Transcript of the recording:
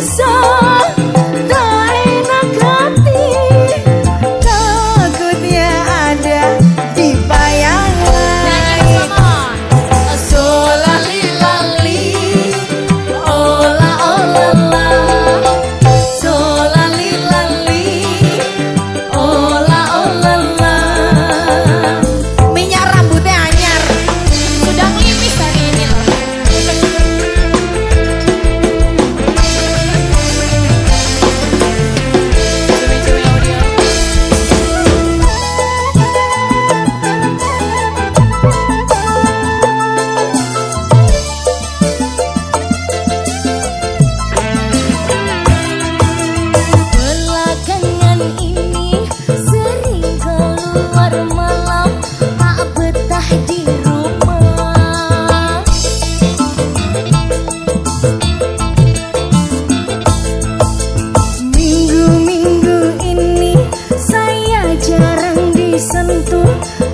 sun. disentuh.